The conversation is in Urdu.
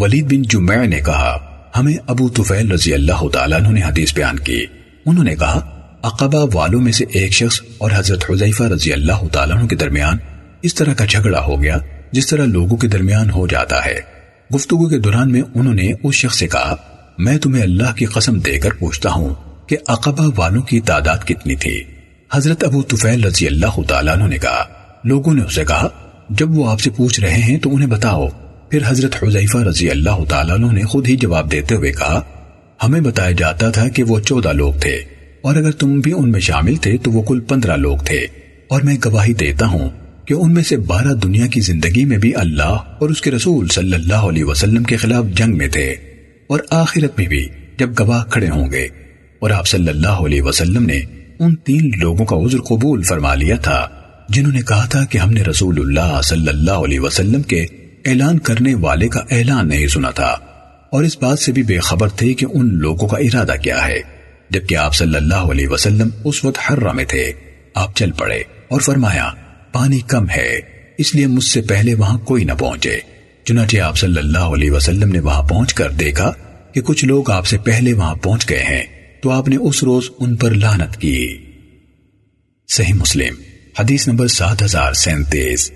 ولید بن جمع نے کہا، ہمیں ابو طفیل رضی اللہ تعالیٰ نے حدیث بیان کی۔ انہوں نے کہا، عقبہ والوں میں سے ایک شخص اور حضرت حضیفہ رضی اللہ تعالیٰ کے درمیان اس طرح کا جھگڑا ہو گیا، جس طرح لوگوں کے درمیان ہو جاتا ہے۔ گفتگو کے دوران میں انہوں نے اس شخص سے کہا، میں تمہیں اللہ کی قسم دے کر پوچھتا ہوں کہ عقبہ والوں کی تعداد کتنی تھی۔ حضرت ابو طفیل رضی اللہ تعالیٰ نے کہا، لوگوں نے اسے کہا، جب وہ آپ سے پوچھ رہے ہیں تو انہیں بتاؤ۔ پھر حضرت حضیفہ رضی اللہ تعالیٰ نے خود ہی جواب دیتے ہوئے کہا، ہمیں بتایا جاتا تھا کہ وہ چودہ لوگ تھے، اور اگر تم بھی ان میں شامل تھے تو وہ کل پندرہ لوگ تھے، اور میں گواہی دیتا ہوں کہ ان میں سے بارہ دنیا کی زندگی میں بھی اللہ اور اس کے رسول صلی اللہ علیہ وسلم کے خلاف جنگ میں تھے، اور آخرت میں بھی جب گواہ کھڑے ہوں گے۔ اور آپ صلی اللہ علیہ وسلم نے ان تین لوگوں کا عذر قبول فرما لیا تھا، جنہوں نے کہا تھا کہ ہم نے رسول اللہ صلی اللہ علیہ وسلم کے اعلان کرنے والے کا اعلان نہیں سنا تھا، اور اس بات سے بھی بے خبر تھے کہ ان لوگوں کا ارادہ کیا ہے، جبکہ آپ صلی اللہ علیہ وسلم اس وقت حرہ میں تھے۔ آپ چل پڑے اور فرمایا، پانی کم ہے، اس لیے مجھ سے پہلے وہاں کوئی نہ پہنچے۔ چنانچہ آپ صلی اللہ علیہ وسلم نے وہاں پہنچ کر دیکھا کہ کچھ لوگ آپ سے پہلے وہاں پہنچ گئے ہیں، تو آپ نے اس روز ان پر لانت کی۔ صحیح مسلم، حدیث نمبر سات ہزار سینتیس۔